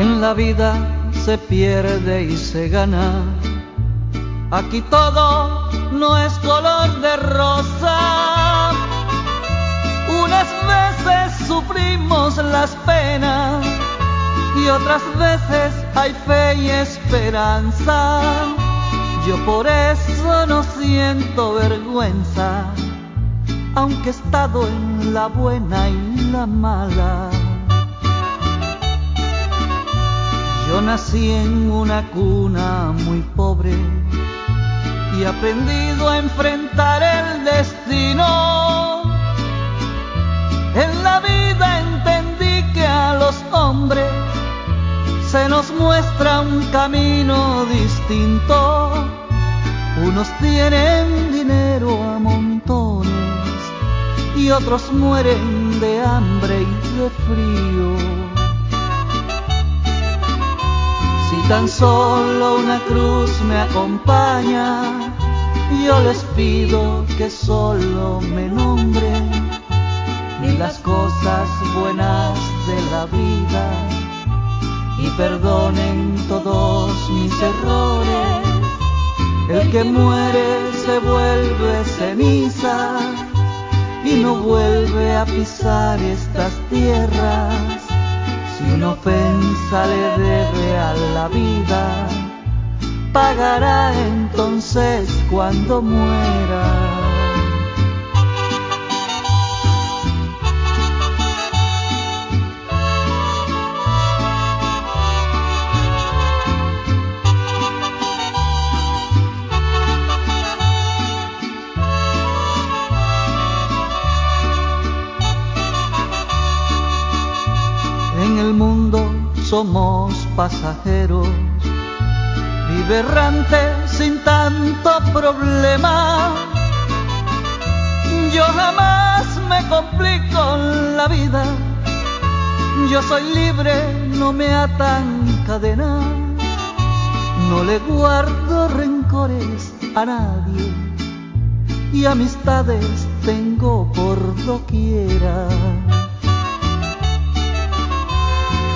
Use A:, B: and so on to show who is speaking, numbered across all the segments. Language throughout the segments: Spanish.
A: En la vida se pierde y se gana. Aquí todo no es color de rosa. Unas veces sufrimos las penas y otras veces hay fe y esperanza. Yo por eso no siento vergüenza, aunque he estado en la buena y la mala. Nací en una cuna muy pobre y he aprendido a enfrentar el destino. En la vida entendí que a los hombres se nos muestra un camino distinto. Unos tienen dinero a montones y otros mueren de hambre y de frío. Tan solo una cruz me acompaña, yo les pido que solo me nombren y las cosas buenas de la vida y perdonen todos mis errores. El que muere se vuelve ceniza y no vuelve a pisar estas tierras. Si una ofensa le debe a la vida, pagará entonces cuando muera. Somos pasajeros, vive errante sin tanto problema. Yo jamás me complico la vida, yo soy libre, no me atan cadenas, no le guardo rencores a nadie y amistades tengo por doquiera.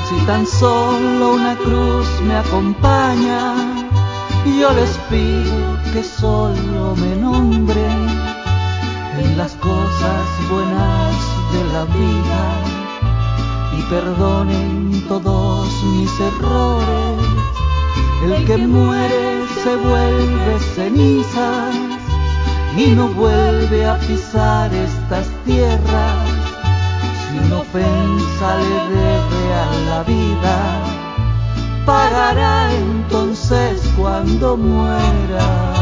A: Si tan solo una cruz me acompaña, yo les pido que solo me nombren en las cosas buenas de la vida y perdonen todos mis errores. El que muere se vuelve cenizas y no vuelve a pisar estas tierras. Si una ofensa cuando muera.